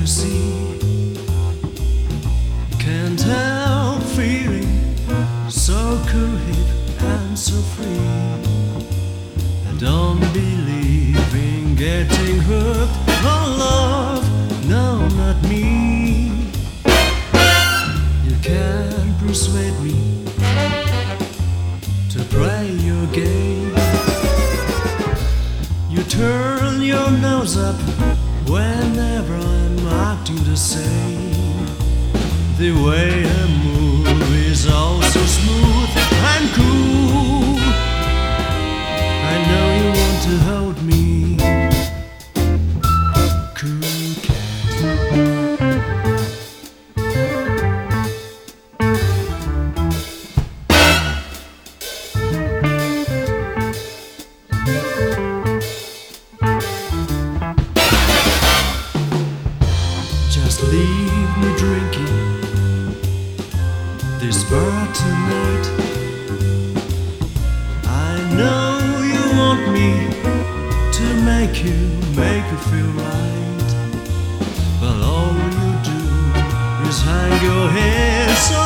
you see. Can't help feeling so cool and so free. I don't believe in getting hooked on love. No, not me. You can't persuade me to play your game. You turn your nose up whenever I'm acting the same. The way I move is all so smooth and cool. I know you want to hold me. Cool cat. Leave me drinking this bar tonight. I know you want me to make you, make you feel right. But all you do is hang your head so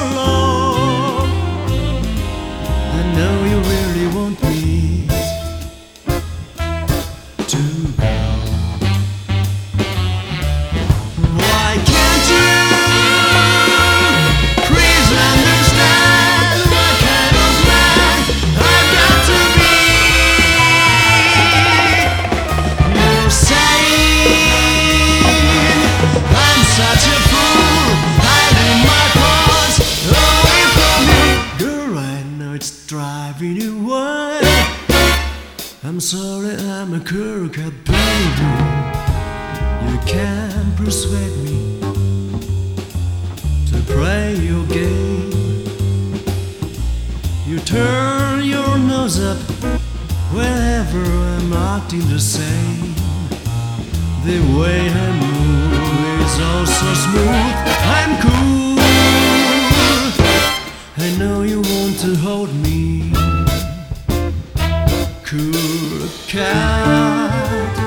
I'm sorry, I'm a crooked baby. You can't persuade me to play your game. You turn your nose up whenever I'm acting the same. The way I move is all so smooth and cool. I know you want to hold me, look at